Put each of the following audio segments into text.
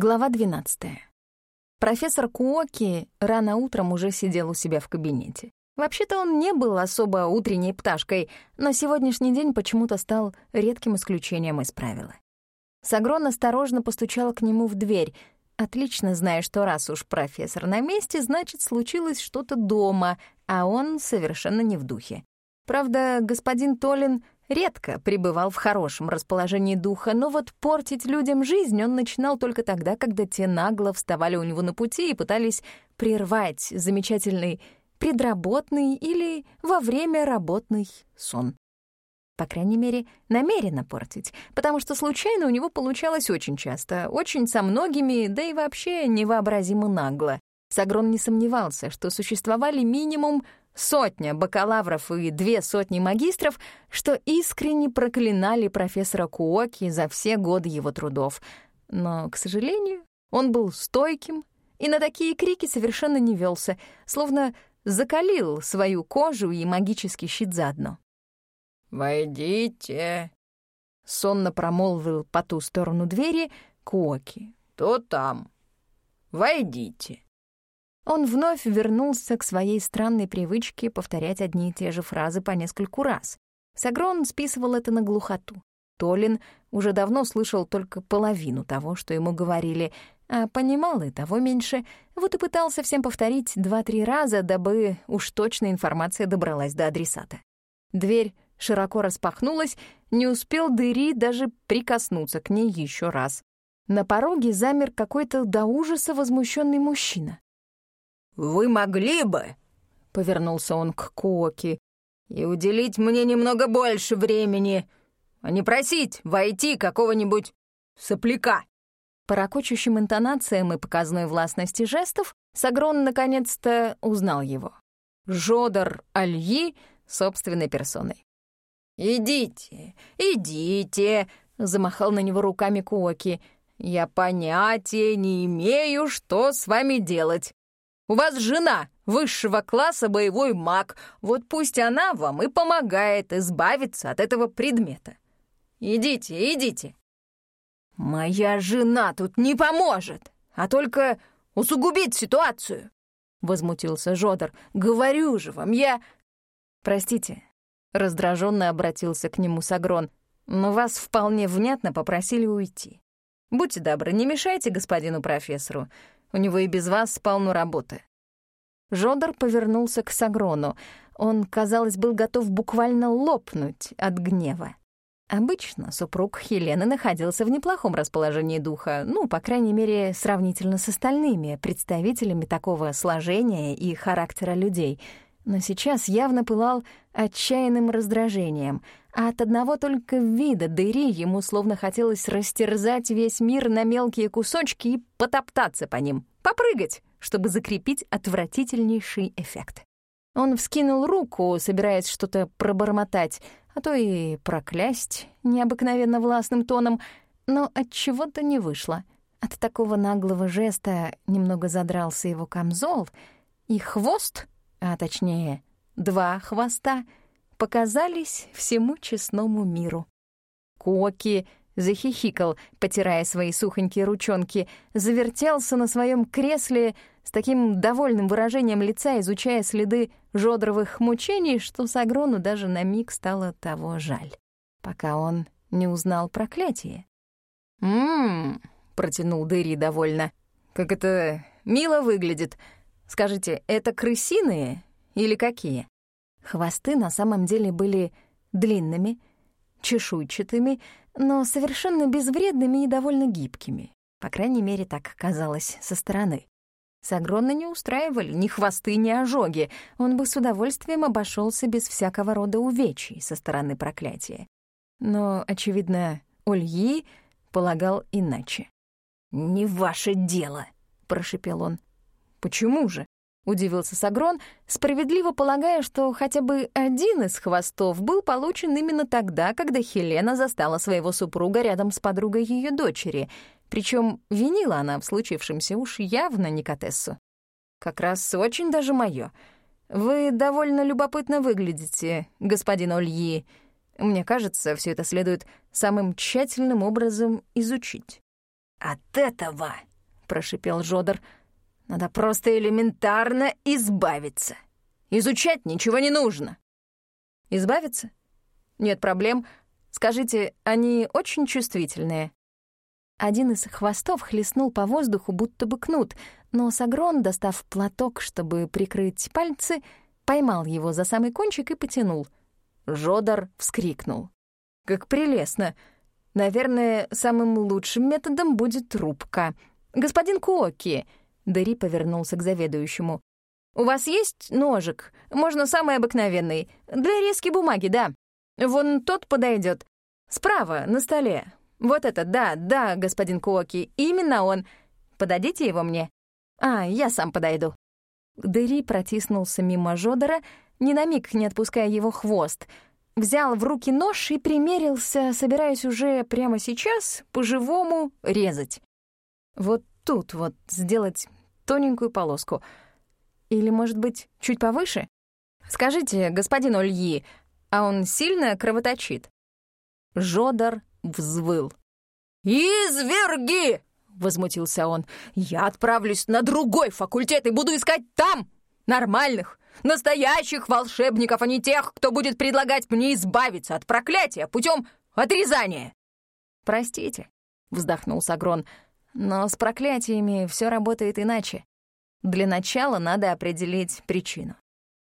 Глава 12. Профессор Куоки рано утром уже сидел у себя в кабинете. Вообще-то он не был особо утренней пташкой, но сегодняшний день почему-то стал редким исключением из правила. Сагрон осторожно постучал к нему в дверь, отлично зная, что раз уж профессор на месте, значит, случилось что-то дома, а он совершенно не в духе. Правда, господин Толин редко пребывал в хорошем расположении духа, но вот портить людям жизнь он начинал только тогда, когда те нагло вставали у него на пути и пытались прервать замечательный предработный или во время работный сон. По крайней мере, намеренно портить, потому что случайно у него получалось очень часто, очень со многими, да и вообще невообразимо нагло. Сагрон не сомневался, что существовали минимум сотня бакалавров и две сотни магистров, что искренне проклинали профессора Куоки за все годы его трудов. Но, к сожалению, он был стойким и на такие крики совершенно не велся, словно закалил свою кожу и магический щит заодно. «Войдите», — сонно промолвил по ту сторону двери Куоки. «Кто там? Войдите». Он вновь вернулся к своей странной привычке повторять одни и те же фразы по нескольку раз. Сагрон списывал это на глухоту. Толин уже давно слышал только половину того, что ему говорили, а понимал и того меньше, вот и пытался всем повторить два-три раза, дабы уж точно информация добралась до адресата. Дверь широко распахнулась, не успел Дыри даже прикоснуться к ней еще раз. На пороге замер какой-то до ужаса возмущенный мужчина. «Вы могли бы», — повернулся он к Коки, «и уделить мне немного больше времени, а не просить войти какого-нибудь сопляка». По ракочущим интонациям и показной властности жестов Сагрон наконец-то узнал его. Жодор Альи собственной персоной. «Идите, идите», — замахал на него руками Куоки. «Я понятия не имею, что с вами делать. У вас жена высшего класса боевой маг. Вот пусть она вам и помогает избавиться от этого предмета. Идите, идите. Моя жена тут не поможет, а только усугубит ситуацию. Возмутился Жодор. Говорю же вам, я... Простите, раздраженно обратился к нему Сагрон, но вас вполне внятно попросили уйти. Будьте добры, не мешайте господину профессору. У него и без вас полно работы». Жодор повернулся к Сагрону. Он, казалось, был готов буквально лопнуть от гнева. Обычно супруг Хелены находился в неплохом расположении духа, ну, по крайней мере, сравнительно с остальными представителями такого сложения и характера людей — но сейчас явно пылал отчаянным раздражением, а от одного только вида дыри ему словно хотелось растерзать весь мир на мелкие кусочки и потоптаться по ним, попрыгать, чтобы закрепить отвратительнейший эффект. Он вскинул руку, собираясь что-то пробормотать, а то и проклясть необыкновенно властным тоном, но от чего-то не вышло. От такого наглого жеста немного задрался его камзол, и хвост — а точнее два хвоста, показались всему честному миру. Коки захихикал, потирая свои сухонькие ручонки, завертелся на своем кресле с таким довольным выражением лица, изучая следы жодровых мучений, что Сагрону даже на миг стало того жаль, пока он не узнал проклятие. «М-м-м», протянул Дэри довольно, — «как это мило выглядит», Скажите, это крысиные или какие? Хвосты на самом деле были длинными, чешуйчатыми, но совершенно безвредными и довольно гибкими. По крайней мере, так казалось со стороны. Сагрона не устраивали ни хвосты, ни ожоги. Он бы с удовольствием обошелся без всякого рода увечий со стороны проклятия. Но, очевидно, Ольи полагал иначе. «Не ваше дело», — прошепел он. «Почему же?» — удивился Сагрон, справедливо полагая, что хотя бы один из хвостов был получен именно тогда, когда Хелена застала своего супруга рядом с подругой ее дочери, причем винила она в случившемся уж явно не Катессу. «Как раз очень даже моё. Вы довольно любопытно выглядите, господин Ольи. Мне кажется, все это следует самым тщательным образом изучить». «От этого», — прошипел Жодор, — «надо просто элементарно избавиться. Изучать ничего не нужно». «Избавиться? Нет проблем. Скажите, они очень чувствительные?» Один из хвостов хлестнул по воздуху, будто бы кнут, но Сагрон, достав платок, чтобы прикрыть пальцы, поймал его за самый кончик и потянул. Жодор вскрикнул. «Как прелестно! Наверное, самым лучшим методом будет рубка. Господин Куоки!» Дери повернулся к заведующему. «У вас есть ножик? Можно самый обыкновенный. Для резки бумаги, да. Вон тот подойдет. Справа, на столе. Вот это, да, да, господин Куоки, именно он. Подадите его мне. А, я сам подойду». Дери протиснулся мимо Жодора, ни на миг не отпуская его хвост, взял в руки нож и примерился, собираясь уже прямо сейчас по-живому резать. Вот тут вот сделать тоненькую полоску. Или, может быть, чуть повыше? Скажите, господин Ольи, а он сильно кровоточит? Жодор взвыл. «Изверги!» — возмутился он. «Я отправлюсь на другой факультет и буду искать там нормальных, настоящих волшебников, а не тех, кто будет предлагать мне избавиться от проклятия путем отрезания». «Простите», — вздохнул Сагрон, «но с проклятиями все работает иначе. Для начала надо определить причину,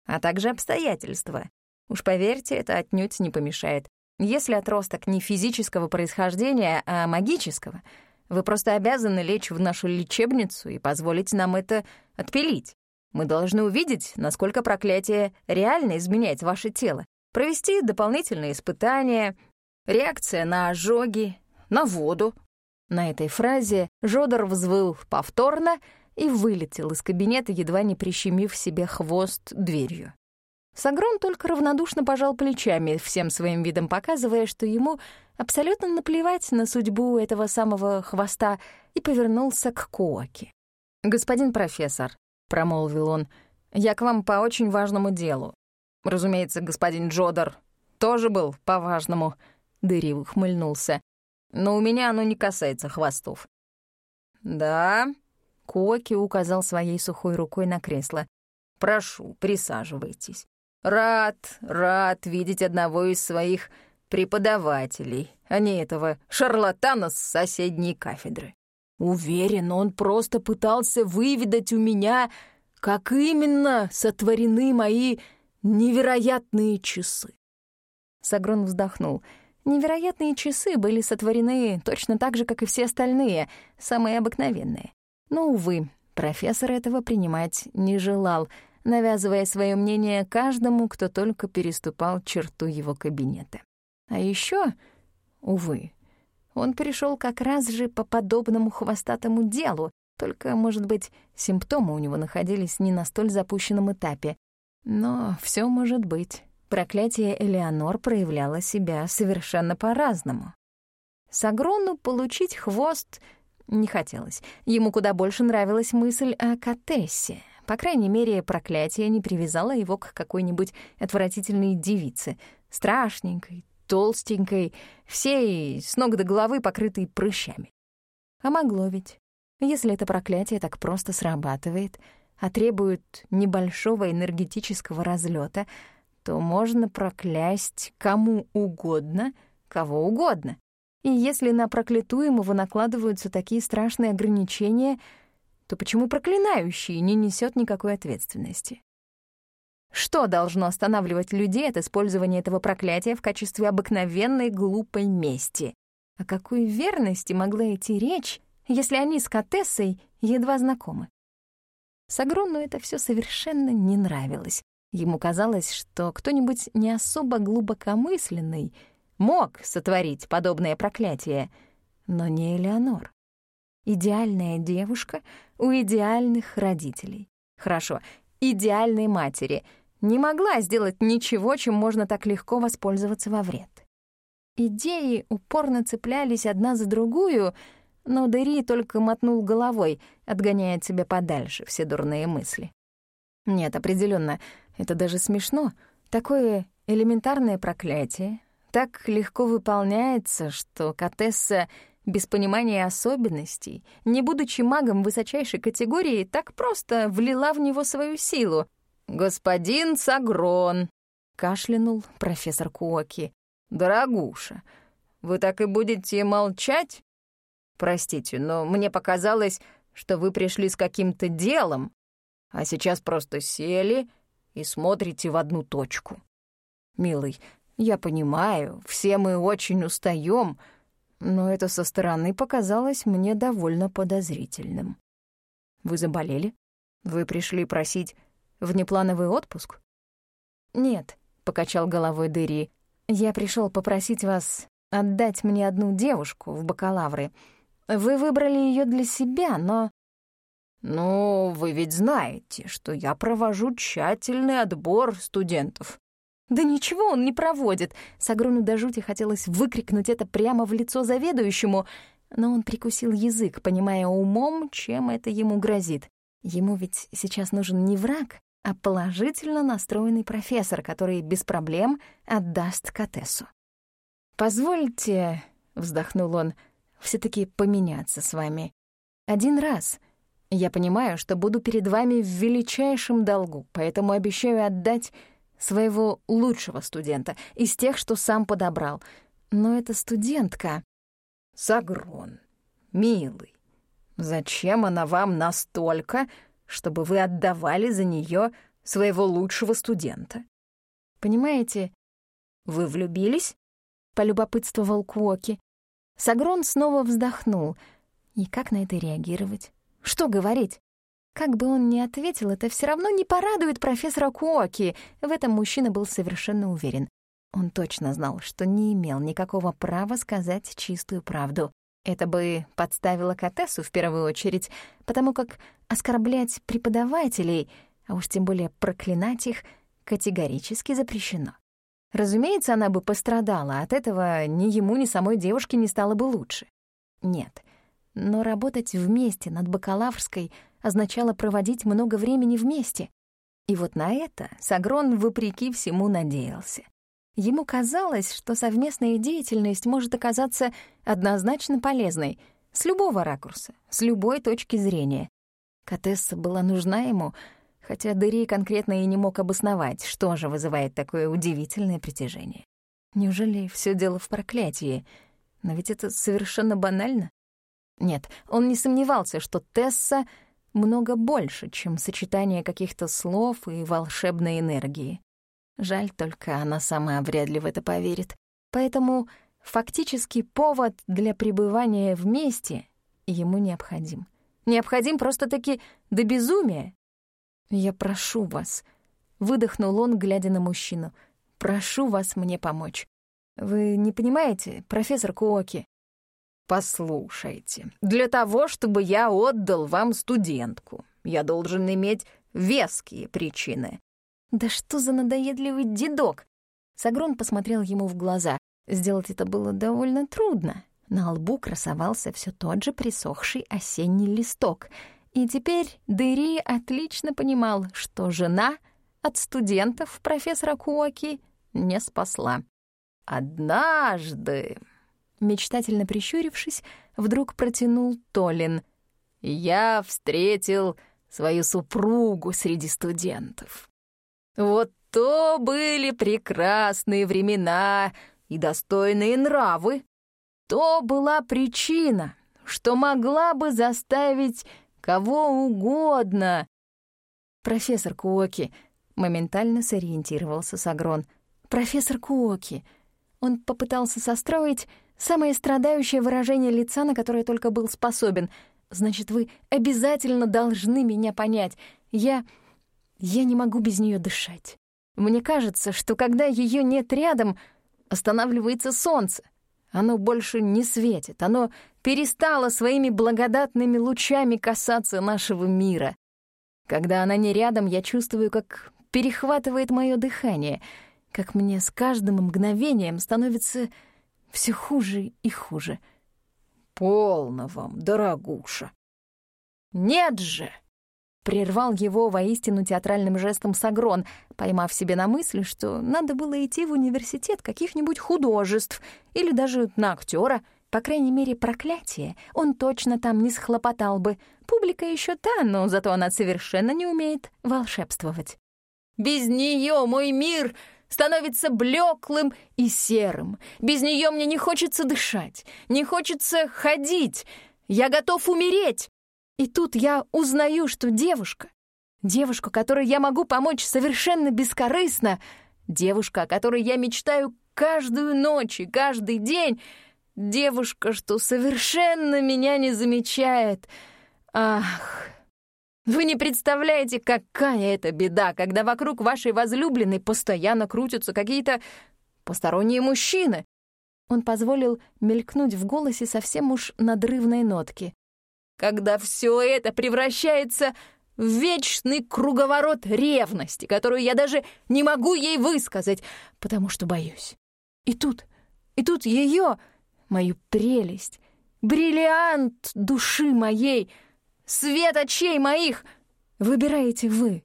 а также обстоятельства. Уж поверьте, это отнюдь не помешает. Если отросток не физического происхождения, а магического, вы просто обязаны лечь в нашу лечебницу и позволить нам это отпилить. Мы должны увидеть, насколько проклятие реально изменяет ваше тело, провести дополнительные испытания, реакция на ожоги, на воду. На этой фразе Жодор взвыл повторно и вылетел из кабинета, едва не прищемив себе хвост дверью. Сагрон только равнодушно пожал плечами, всем своим видом показывая, что ему абсолютно наплевать на судьбу этого самого хвоста, и повернулся к Коаке. «Господин профессор», — промолвил он, — «я к вам по очень важному делу. Разумеется, господин Джодор тоже был по важному», — Дыри ухмыльнулся. «Но у меня оно не касается хвостов». «Да?» — Коаки указал своей сухой рукой на кресло. «Прошу, присаживайтесь». Рад, рад видеть одного из своих преподавателей, а не этого шарлатана с соседней кафедры. Уверен, он просто пытался выведать у меня, как именно сотворены мои невероятные часы. Сагрон вздохнул. Невероятные часы были сотворены точно так же, как и все остальные, самые обыкновенные. Но, увы, профессор этого принимать не желал — навязывая свое мнение каждому, кто только переступал черту его кабинета. А еще, увы, он пришел как раз же по подобному хвостатому делу, только, может быть, симптомы у него находились не на столь запущенном этапе. Но все может быть. Проклятие Элеонор проявляло себя совершенно по-разному. Сагрону получить хвост не хотелось. Ему куда больше нравилась мысль о Катессе — по крайней мере, проклятие не привязало его к какой-нибудь отвратительной девице, страшненькой, толстенькой, всей с ног до головы покрытой прыщами. А могло ведь. Если это проклятие так просто срабатывает, а требует небольшого энергетического разлета, то можно проклясть кому угодно, кого угодно. И если на проклятуемого накладываются такие страшные ограничения — то почему проклинающий не несет никакой ответственности? Что должно останавливать людей от использования этого проклятия в качестве обыкновенной глупой мести? О какой верности могла идти речь, если они с Катессой едва знакомы? Сагрону это все совершенно не нравилось. Ему казалось, что кто-нибудь не особо глубокомысленный мог сотворить подобное проклятие, но не Элеонор. Идеальная девушка у идеальных родителей. Хорошо, идеальной матери не могла сделать ничего, чем можно так легко воспользоваться во вред. Идеи упорно цеплялись одна за другую, но Дери только мотнул головой, отгоняя от себя подальше все дурные мысли. Нет, определенно, это даже смешно. Такое элементарное проклятие так легко выполняется, что Катесса без понимания особенностей, не будучи магом высочайшей категории, так просто влила в него свою силу. «Господин Сагрон!» — кашлянул профессор Куоки. «Дорогуша, вы так и будете молчать? Простите, но мне показалось, что вы пришли с каким-то делом, а сейчас просто сели и смотрите в одну точку. Милый, я понимаю, все мы очень устаем, но это со стороны показалось мне довольно подозрительным. Вы заболели? Вы пришли просить внеплановый отпуск? Нет, покачал головой Дыри. Я пришел попросить вас отдать мне одну девушку в бакалавры. Вы выбрали ее для себя, но «Ну, вы ведь знаете, что я провожу тщательный отбор студентов». «Да ничего он не проводит!» Сагрону до жути хотелось выкрикнуть это прямо в лицо заведующему, но он прикусил язык, понимая умом, чем это ему грозит. Ему ведь сейчас нужен не враг, а положительно настроенный профессор, который без проблем отдаст Катессу. «Позвольте», — вздохнул он, — «все таки поменяться с вами. Один раз. Я понимаю, что буду перед вами в величайшем долгу, поэтому обещаю отдать своего лучшего студента из тех, что сам подобрал. Но эта студентка... Сагрон, милый, зачем она вам настолько, чтобы вы отдавали за нее своего лучшего студента? Понимаете, вы влюбились? Полюбопытствовал Куоки. Сагрон снова вздохнул. И как на это реагировать? Что говорить? Как бы он ни ответил, это все равно не порадует профессора Куоки. В этом мужчина был совершенно уверен. Он точно знал, что не имел никакого права сказать чистую правду. Это бы подставило Катессу в первую очередь, потому как оскорблять преподавателей, а уж тем более проклинать их, категорически запрещено. Разумеется, она бы пострадала, от этого ни ему, ни самой девушке не стало бы лучше. Нет, но работать вместе над бакалаврской означало проводить много времени вместе. И вот на это Сагрон, вопреки всему, надеялся. Ему казалось, что совместная деятельность может оказаться однозначно полезной с любого ракурса, с любой точки зрения. Катесса была нужна ему, хотя Дери конкретно и не мог обосновать, что же вызывает такое удивительное притяжение. Неужели все дело в проклятии? Но ведь это совершенно банально. Нет, он не сомневался, что Тесса много больше, чем сочетание каких-то слов и волшебной энергии. Жаль только, она сама вряд ли в это поверит. Поэтому фактически повод для пребывания вместе ему необходим. Необходим просто-таки до безумия. «Я прошу вас», — выдохнул он, глядя на мужчину, — «прошу вас мне помочь. Вы не понимаете, профессор Куоки, «Послушайте, для того, чтобы я отдал вам студентку, я должен иметь веские причины». «Да что за надоедливый дедок!» Сагрон посмотрел ему в глаза. Сделать это было довольно трудно. На лбу красовался все тот же присохший осенний листок. И теперь Дыри отлично понимал, что жена от студентов профессора Куоки не спасла. «Однажды мечтательно прищурившись, вдруг протянул Толин. «Я встретил свою супругу среди студентов. Вот то были прекрасные времена и достойные нравы. То была причина, что могла бы заставить кого угодно. Профессор Куоки моментально сориентировался Сагрон. Профессор Куоки. Он попытался состроить Самое страдающее выражение лица, на которое только был способен. Значит, вы обязательно должны меня понять. Я... я не могу без нее дышать. Мне кажется, что когда ее нет рядом, останавливается солнце. Оно больше не светит, оно перестало своими благодатными лучами касаться нашего мира. Когда она не рядом, я чувствую, как перехватывает мое дыхание, как мне с каждым мгновением становится все хуже и хуже. «Полно вам, дорогуша!» «Нет же!» — прервал его воистину театральным жестом Сагрон, поймав себе на мысли, что надо было идти в университет каких-нибудь художеств или даже на актера, По крайней мере, проклятие он точно там не схлопотал бы. Публика еще та, но зато она совершенно не умеет волшебствовать. Без нее мой мир становится блеклым и серым. Без нее мне не хочется дышать, не хочется ходить. Я готов умереть. И тут я узнаю, что девушка, девушка, которой я могу помочь совершенно бескорыстно, девушка, о которой я мечтаю каждую ночь и каждый день, девушка, что совершенно меня не замечает. Ах, вы не представляете, какая это беда, когда вокруг вашей возлюбленной постоянно крутятся какие-то посторонние мужчины. Он позволил мелькнуть в голосе совсем уж надрывной нотки. Когда все это превращается в вечный круговорот ревности, которую я даже не могу ей высказать, потому что боюсь. И тут, и тут ее, мою прелесть, бриллиант души моей — Свет очей моих выбираете вы!»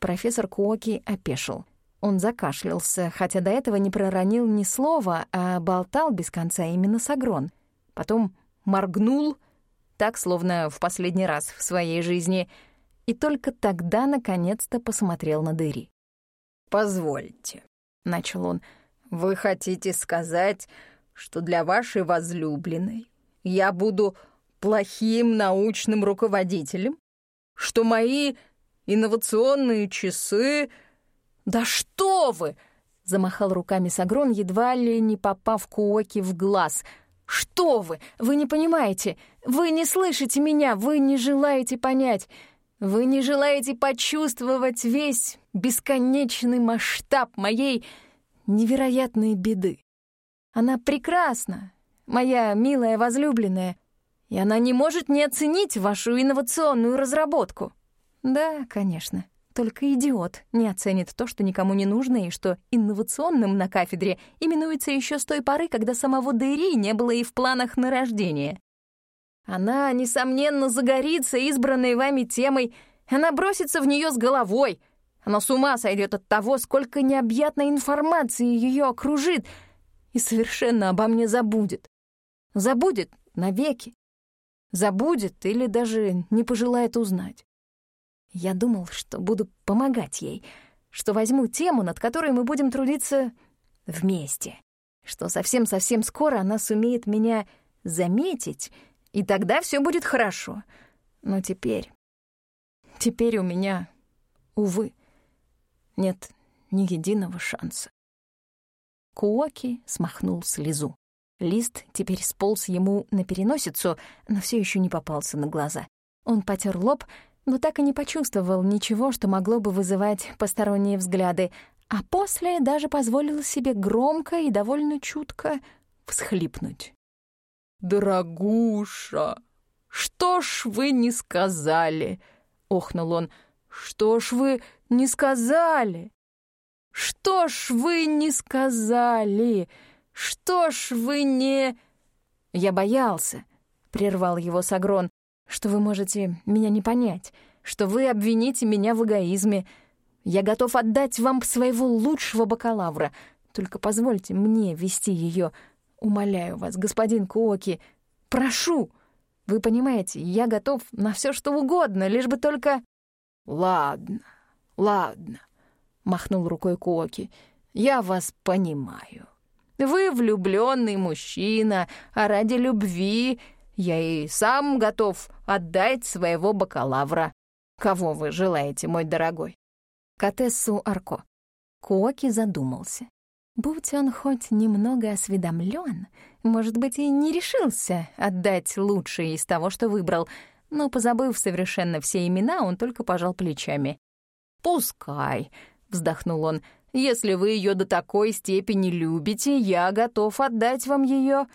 Профессор Куоки опешил. Он закашлялся, хотя до этого не проронил ни слова, а болтал без конца именно с Агрон. Потом моргнул, так, словно в последний раз в своей жизни, и только тогда, наконец-то, посмотрел на Дыри. «Позвольте», — начал он, — «вы хотите сказать, что для вашей возлюбленной я буду плохим научным руководителем? Что мои инновационные часы... Да что вы! Замахал руками Сагрон, едва ли не попав Куоки в глаз. «Что вы? Вы не понимаете! Вы не слышите меня! Вы не желаете понять! Вы не желаете почувствовать весь бесконечный масштаб моей невероятной беды! Она прекрасна, моя милая возлюбленная, и она не может не оценить вашу инновационную разработку. Да, конечно. Только идиот не оценит то, что никому не нужно, и что инновационным на кафедре именуется еще с той поры, когда самого Дейри не было и в планах на рождение. Она, несомненно, загорится избранной вами темой, она бросится в нее с головой. Она с ума сойдет от того, сколько необъятной информации ее окружит, и совершенно обо мне забудет. Забудет навеки забудет или даже не пожелает узнать. Я думал, что буду помогать ей, что возьму тему, над которой мы будем трудиться вместе, что совсем-совсем скоро она сумеет меня заметить, и тогда все будет хорошо. Но теперь... Теперь у меня, увы, нет ни единого шанса. Куоки смахнул слезу. Лист теперь сполз ему на переносицу, но все еще не попался на глаза. Он потер лоб, но так и не почувствовал ничего, что могло бы вызывать посторонние взгляды, а после даже позволил себе громко и довольно чутко всхлипнуть. «Дорогуша, что ж вы не сказали?» — охнул он. «Что ж вы не сказали? Что ж вы не сказали?» «Что ж вы не...» «Я боялся», — прервал его Сагрон, «что вы можете меня не понять, что вы обвините меня в эгоизме. Я готов отдать вам своего лучшего бакалавра. Только позвольте мне вести ее. Умоляю вас, господин Куоки, прошу. Вы понимаете, я готов на все что угодно, лишь бы только...» «Ладно, ладно», — махнул рукой Куоки, — «я вас понимаю». Вы влюбленный мужчина, а ради любви я и сам готов отдать своего бакалавра. Кого вы желаете, мой дорогой?» Катессу Арко. Куоки задумался. Будь он хоть немного осведомлен, может быть, и не решился отдать лучшее из того, что выбрал, но, позабыв совершенно все имена, он только пожал плечами. «Пускай», — вздохнул он, если вы ее до такой степени любите, я готов отдать вам ее.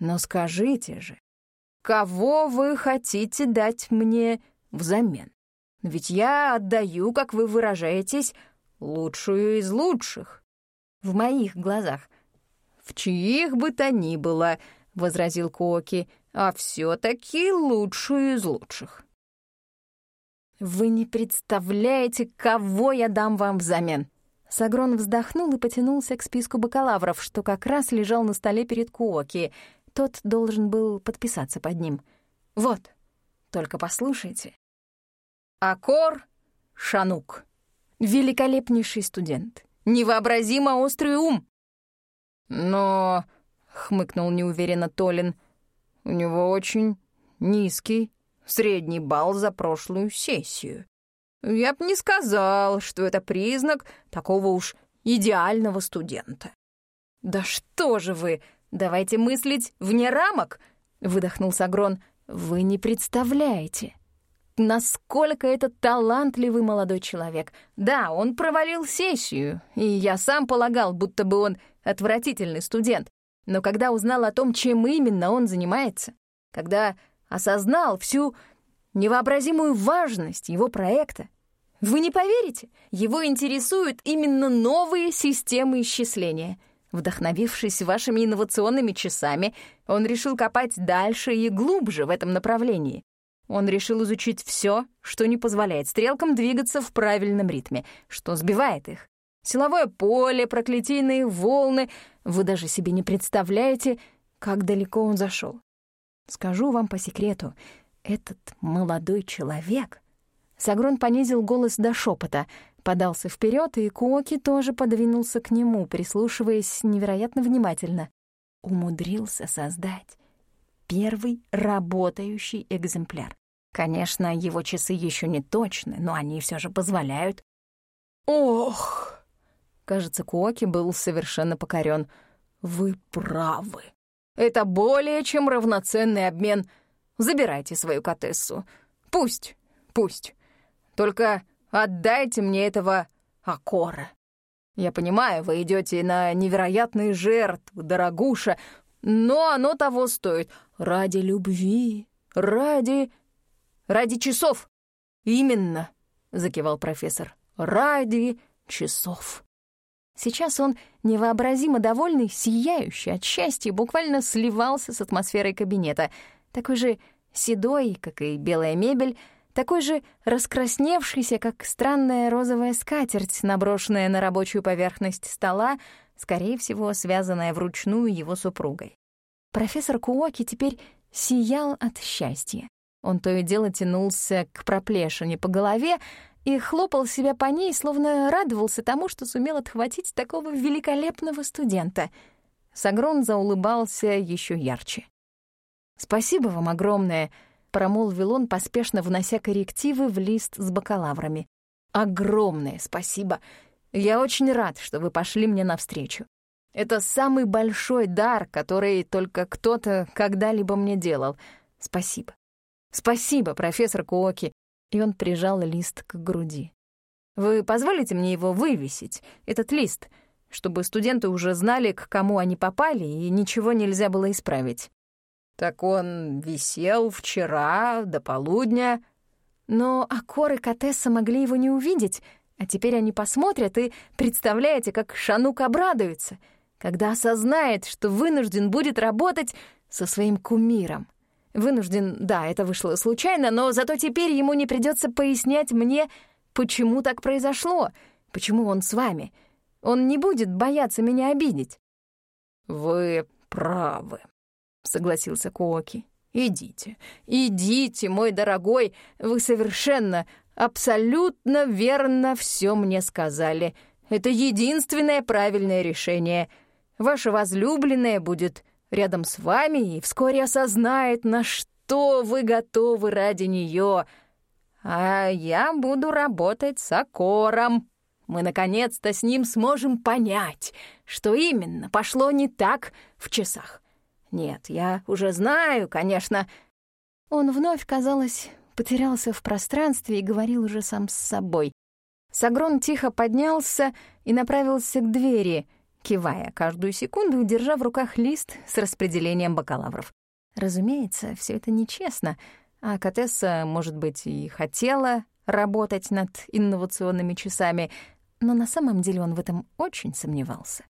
Но скажите же, кого вы хотите дать мне взамен? Ведь я отдаю, как вы выражаетесь, лучшую из лучших. В моих глазах. В чьих бы то ни было, — возразил Коки, — а все таки лучшую из лучших. Вы не представляете, кого я дам вам взамен. Сагрон вздохнул и потянулся к списку бакалавров, что как раз лежал на столе перед Куоки. Тот должен был подписаться под ним. Вот, только послушайте. Акор Шанук. Великолепнейший студент. Невообразимо острый ум. Но, — хмыкнул неуверенно Толин, — у него очень низкий средний балл за прошлую сессию. Я б не сказал, что это признак такого уж идеального студента. «Да что же вы! Давайте мыслить вне рамок!» — выдохнул Сагрон. «Вы не представляете, насколько это талантливый молодой человек. Да, он провалил сессию, и я сам полагал, будто бы он отвратительный студент. Но когда узнал о том, чем именно он занимается, когда осознал всю невообразимую важность его проекта, вы не поверите, его интересуют именно новые системы исчисления. Вдохновившись вашими инновационными часами, он решил копать дальше и глубже в этом направлении. Он решил изучить все, что не позволяет стрелкам двигаться в правильном ритме, что сбивает их. Силовое поле, проклятийные волны. Вы даже себе не представляете, как далеко он зашел. Скажу вам по секрету, этот молодой человек... Сагрон понизил голос до шепота, подался вперед, и Куоки тоже подвинулся к нему, прислушиваясь невероятно внимательно. Умудрился создать первый работающий экземпляр. Конечно, его часы еще не точны, но они все же позволяют. Ох! Кажется, Куоки был совершенно покорен. Вы правы. Это более чем равноценный обмен. Забирайте свою Катессу. Пусть, пусть. Только отдайте мне этого Акора. Я понимаю, вы идете на невероятные жертвы, дорогуша, но оно того стоит. Ради любви, ради Ради часов!» «Именно!» — закивал профессор. «Ради часов!» Сейчас он, невообразимо довольный, сияющий от счастья, буквально сливался с атмосферой кабинета, такой же седой, как и белая мебель, такой же раскрасневшийся, как странная розовая скатерть, наброшенная на рабочую поверхность стола, скорее всего, связанная вручную его супругой. Профессор Куоки теперь сиял от счастья. Он то и дело тянулся к проплешине по голове и хлопал себя по ней, словно радовался тому, что сумел отхватить такого великолепного студента. Сагрон заулыбался еще ярче. «Спасибо вам огромное», — промолвил он, поспешно внося коррективы в лист с бакалаврами. «Огромное спасибо. Я очень рад, что вы пошли мне навстречу. Это самый большой дар, который только кто-то когда-либо мне делал. Спасибо. «Спасибо, профессор Куоки!» И он прижал лист к груди. «Вы позволите мне его вывесить, этот лист, чтобы студенты уже знали, к кому они попали, и ничего нельзя было исправить?» «Так он висел вчера до полудня». Но Акор и Катесса могли его не увидеть, а теперь они посмотрят, и представляете, как Шанук обрадуется, когда осознает, что вынужден будет работать со своим кумиром. Вынужден, да, это вышло случайно, но зато теперь ему не придется пояснять мне, почему так произошло, почему он с вами. Он не будет бояться меня обидеть. «Вы правы», — согласился Куоки. «Идите, идите, мой дорогой, вы совершенно, абсолютно верно все мне сказали. Это единственное правильное решение. Ваша возлюбленная будет рядом с вами и вскоре осознает, на что вы готовы ради нее. А я буду работать с Акором. Мы наконец-то с ним сможем понять, что именно пошло не так в часах. Нет, я уже знаю, конечно. Он вновь, казалось, потерялся в пространстве и говорил уже сам с собой. Сагрон тихо поднялся и направился к двери — кивая каждую секунду, держа в руках лист с распределением бакалавров. Разумеется, все это нечестно, а Катесса, может быть, и хотела работать над инновационными часами, но на самом деле он в этом очень сомневался.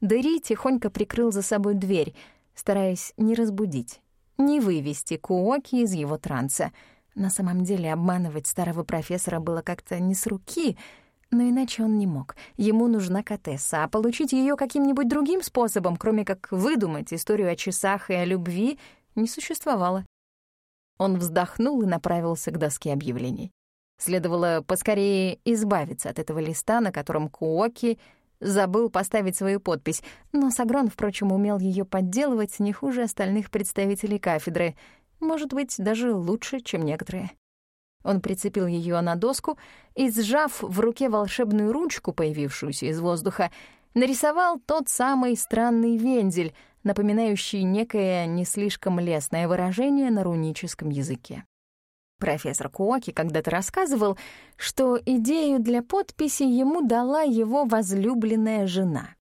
Дэри тихонько прикрыл за собой дверь, стараясь не разбудить, не вывести Куоки из его транса. На самом деле обманывать старого профессора было как-то не с руки — Но иначе он не мог. Ему нужна Катесса, а получить ее каким-нибудь другим способом, кроме как выдумать историю о часах и о любви, не существовало. Он вздохнул и направился к доске объявлений. Следовало поскорее избавиться от этого листа, на котором Куоки забыл поставить свою подпись, но Сагрон, впрочем, умел ее подделывать не хуже остальных представителей кафедры, может быть, даже лучше, чем некоторые. Он прицепил ее на доску и, сжав в руке волшебную ручку, появившуюся из воздуха, нарисовал тот самый странный вензель, напоминающий некое не слишком лестное выражение на руническом языке. Профессор Куоки когда-то рассказывал, что идею для подписи ему дала его возлюбленная жена.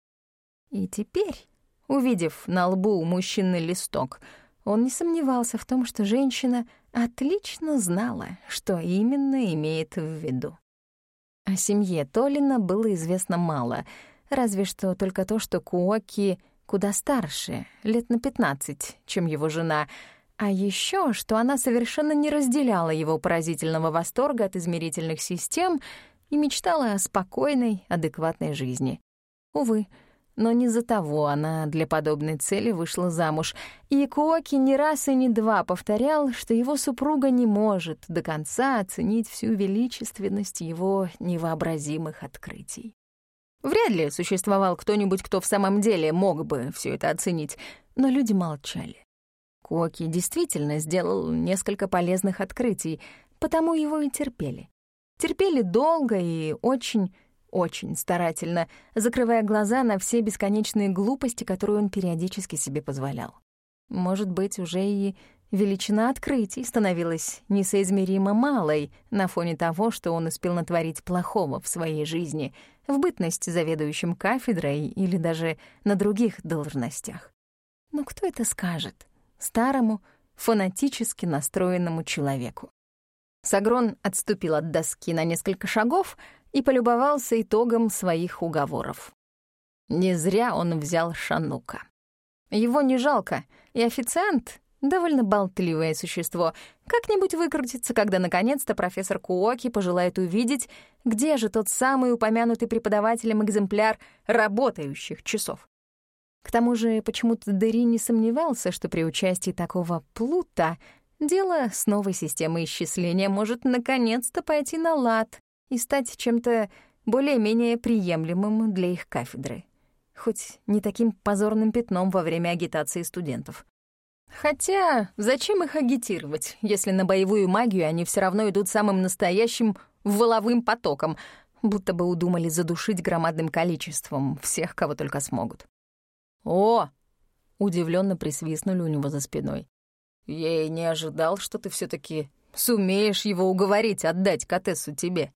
И теперь, увидев на лбу у мужчины листок, он не сомневался в том, что женщина отлично знала, что именно имеет в виду. О семье Толина было известно мало, разве что только то, что Куоки куда старше, лет на 15, чем его жена, а еще, что она совершенно не разделяла его поразительного восторга от измерительных систем и мечтала о спокойной, адекватной жизни. Увы, но не за того она для подобной цели вышла замуж, и Куоки не раз и не два повторял, что его супруга не может до конца оценить всю величественность его невообразимых открытий. Вряд ли существовал кто-нибудь, кто в самом деле мог бы все это оценить, но люди молчали. Куоки действительно сделал несколько полезных открытий, потому его и терпели. Терпели долго и очень очень старательно, закрывая глаза на все бесконечные глупости, которые он периодически себе позволял. Может быть, уже и величина открытий становилась несоизмеримо малой на фоне того, что он успел натворить плохого в своей жизни, в бытность заведующим кафедрой или даже на других должностях. Но кто это скажет старому, фанатически настроенному человеку? Сагрон отступил от доски на несколько шагов — и полюбовался итогом своих уговоров. Не зря он взял Шанука. Его не жалко, и официант — довольно болтливое существо. Как-нибудь выкрутится, когда наконец-то профессор Куоки пожелает увидеть, где же тот самый упомянутый преподавателем экземпляр работающих часов. К тому же почему-то Дери не сомневался, что при участии такого плута дело с новой системой исчисления может наконец-то пойти на лад, и стать чем-то более-менее приемлемым для их кафедры, хоть не таким позорным пятном во время агитации студентов. Хотя зачем их агитировать, если на боевую магию они все равно идут самым настоящим воловым потоком, будто бы удумали задушить громадным количеством всех, кого только смогут. «О!» — удивленно присвистнули у него за спиной. «Я и не ожидал, что ты все таки сумеешь его уговорить отдать Катессу тебе».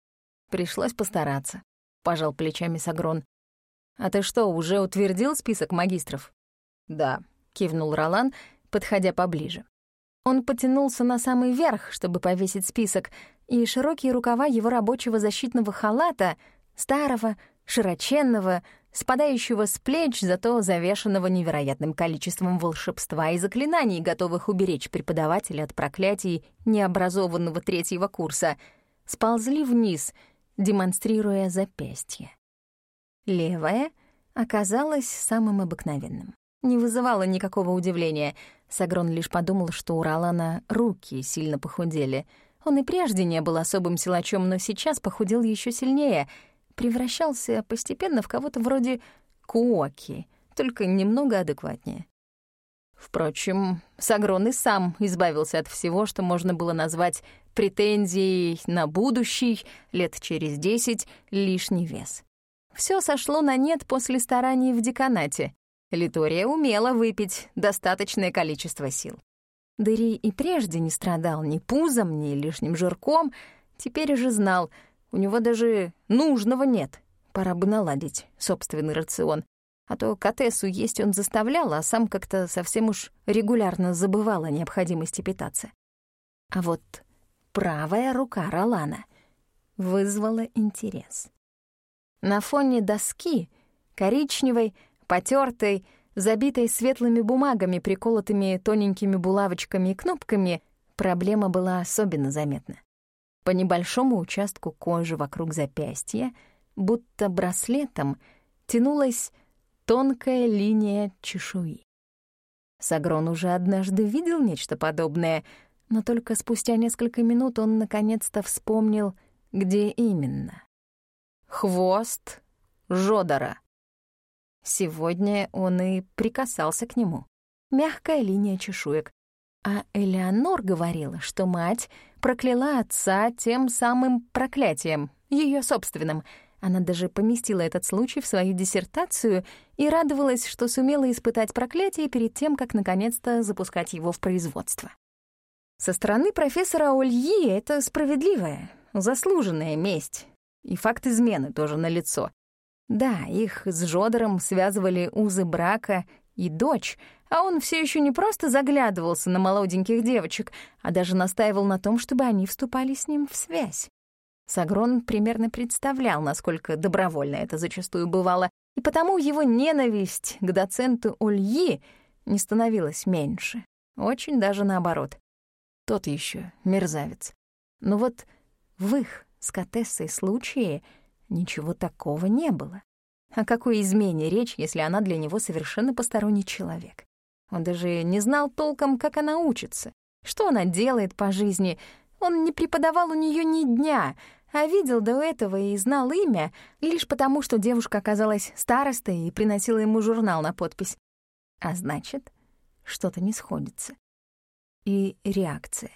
Пришлось постараться, — пожал плечами Сагрон. «А ты что, уже утвердил список магистров?» «Да», — кивнул Ролан, подходя поближе. Он потянулся на самый верх, чтобы повесить список, и широкие рукава его рабочего защитного халата, старого, широченного, спадающего с плеч, зато завешенного невероятным количеством волшебства и заклинаний, готовых уберечь преподавателя от проклятий необразованного третьего курса, сползли вниз — демонстрируя запястье. Левое оказалось самым обыкновенным. Не вызывало никакого удивления. Сагрон лишь подумал, что у Ролана руки сильно похудели. Он и прежде не был особым силачом, но сейчас похудел еще сильнее, превращался постепенно в кого-то вроде Куоки, только немного адекватнее. Впрочем, Сагрон и сам избавился от всего, что можно было назвать претензией на будущий, лет через десять, лишний вес. Все сошло на нет после стараний в деканате. Литория умела выпить достаточное количество сил. Дыри и прежде не страдал ни пузом, ни лишним жирком, теперь же знал, у него даже нужного нет. Пора бы наладить собственный рацион. А то Катессу есть он заставлял, а сам как-то совсем уж регулярно забывал о необходимости питаться. А вот правая рука Ролана вызвала интерес. На фоне доски, коричневой, потертой, забитой светлыми бумагами, приколотыми тоненькими булавочками и кнопками, проблема была особенно заметна. По небольшому участку кожи вокруг запястья будто браслетом, тянулась тонкая линия чешуи. Сагрон уже однажды видел нечто подобное, но только спустя несколько минут он наконец-то вспомнил, где именно. Хвост Жодора. Сегодня он и прикасался к нему. Мягкая линия чешуек. А Элеонор говорила, что мать прокляла отца тем самым проклятием, ее собственным. Она даже поместила этот случай в свою диссертацию и радовалась, что сумела испытать проклятие перед тем, как наконец-то запускать его в производство. Со стороны профессора Ольи это справедливая, заслуженная месть. И факт измены тоже налицо. Да, их с Жодором связывали узы брака и дочь, а он все еще не просто заглядывался на молоденьких девочек, а даже настаивал на том, чтобы они вступали с ним в связь. Сагрон примерно представлял, насколько добровольно это зачастую бывало, и потому его ненависть к доценту Ольи не становилась меньше. Очень даже наоборот. Тот еще мерзавец. Но вот в их с Катессой случае ничего такого не было. О какой измене речь, если она для него совершенно посторонний человек? Он даже не знал толком, как она учится, что она делает по жизни. Он не преподавал у нее ни дня, а видел до этого и знал имя лишь потому, что девушка оказалась старостой и приносила ему журнал на подпись. А значит, что-то не сходится. И реакция.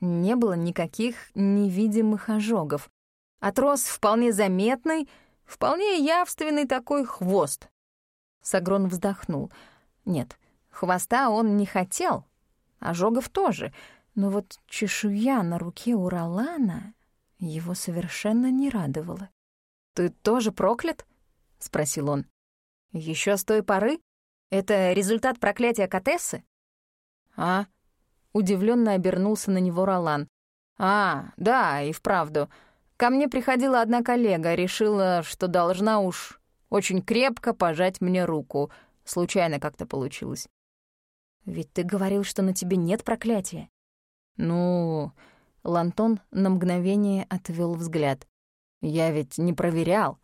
Не было никаких невидимых ожогов. Отрос вполне заметный, вполне явственный такой хвост. Сагрон вздохнул. Нет, Хвоста он не хотел, ожогов тоже, но вот чешуя на руке у Ролана его совершенно не радовала. «Ты тоже проклят?» — спросил он. Еще с той поры? Это результат проклятия Катессы?» «А?» — удивленно обернулся на него Ролан. «А, да, и вправду. Ко мне приходила одна коллега, решила, что должна уж очень крепко пожать мне руку. Случайно как-то получилось. Ведь ты говорил, что на тебе нет проклятия. Ну, Лантон на мгновение отвел взгляд. Я ведь не проверял.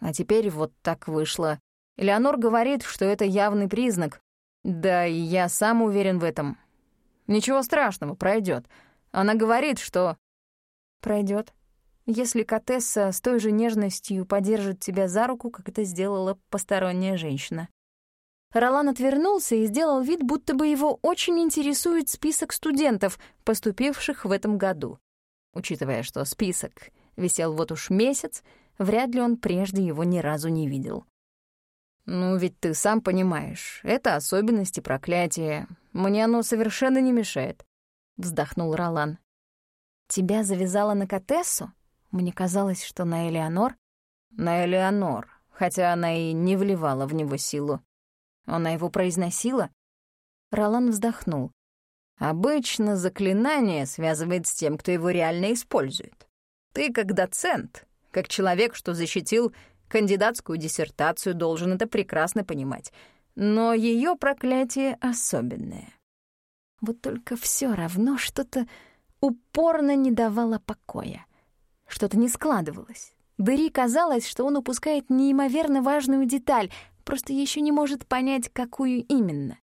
А теперь вот так вышло. Элеонор говорит, что это явный признак. Да и я сам уверен в этом. Ничего страшного, пройдет. Она говорит, что... Пройдет. Если Катесса с той же нежностью подержит тебя за руку, как это сделала посторонняя женщина. Ролан отвернулся и сделал вид, будто бы его очень интересует список студентов, поступивших в этом году. Учитывая, что список висел вот уж месяц, вряд ли он прежде его ни разу не видел. «Ну, ведь ты сам понимаешь, это особенности проклятия. Мне оно совершенно не мешает», — вздохнул Ролан. «Тебя завязала на Катессу? Мне казалось, что на Элеонор?» «На Элеонор, хотя она и не вливала в него силу. Она его произносила? Ролан вздохнул. Обычно заклинание связывает с тем, кто его реально использует. Ты как доцент, как человек, что защитил кандидатскую диссертацию, должен это прекрасно понимать. Но ее проклятие особенное. Вот только все равно что-то упорно не давало покоя. Что-то не складывалось. Дыри казалось, что он упускает неимоверно важную деталь, просто еще не может понять, какую именно.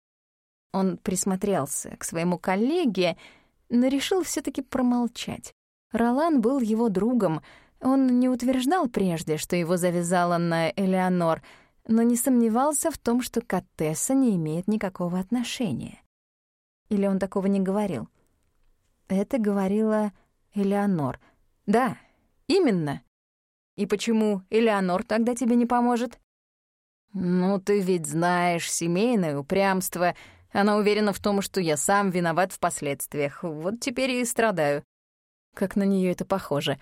Он присмотрелся к своему коллеге, но решил все таки промолчать. Ролан был его другом. Он не утверждал прежде, что его завязала на Элеонор, но не сомневался в том, что Катесса не имеет никакого отношения. Или он такого не говорил? Это говорила Элеонор. Да, именно. И почему Элеонор тогда тебе не поможет? «Ну, ты ведь знаешь, семейное упрямство. Она уверена в том, что я сам виноват в последствиях. Вот теперь и страдаю». Как на нее это похоже.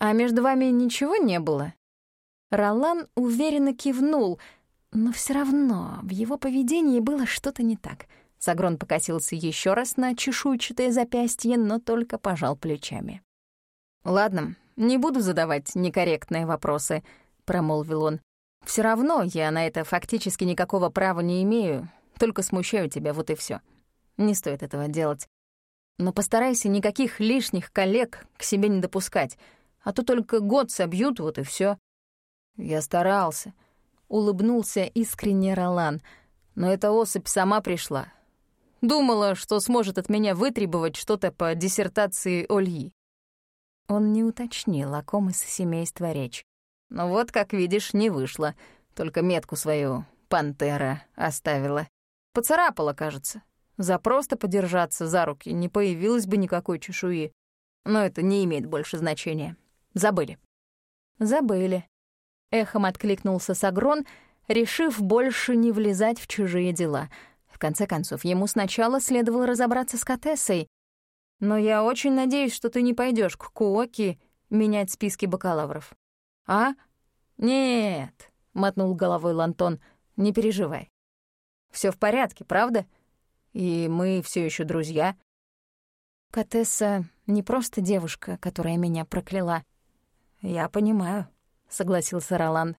«А между вами ничего не было?» Ролан уверенно кивнул, но все равно в его поведении было что-то не так. Сагрон покосился еще раз на чешуйчатое запястье, но только пожал плечами. «Ладно, не буду задавать некорректные вопросы», — промолвил он. Все равно я на это фактически никакого права не имею, только смущаю тебя, вот и все. Не стоит этого делать. Но постарайся никаких лишних коллег к себе не допускать, а то только год собьют, вот и все. Я старался. Улыбнулся искренне Ролан, но эта особь сама пришла. Думала, что сможет от меня вытребовать что-то по диссертации Ольи. Он не уточнил, о ком из семейства речь. Но вот, как видишь, не вышло. Только метку свою пантера оставила. Поцарапала, кажется. За просто подержаться за руки не появилось бы никакой чешуи. Но это не имеет больше значения. Забыли. Забыли. Эхом откликнулся Сагрон, решив больше не влезать в чужие дела. В конце концов, ему сначала следовало разобраться с Катессой. Но я очень надеюсь, что ты не пойдешь к Куоки менять списки бакалавров. А? Нет, — мотнул головой Лантон, — не переживай. Все в порядке, правда? И мы все еще друзья. Катесса не просто девушка, которая меня прокляла. Я понимаю, — согласился Ролан.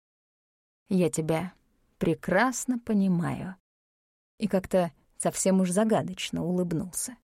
Я тебя прекрасно понимаю. И как-то совсем уж загадочно улыбнулся.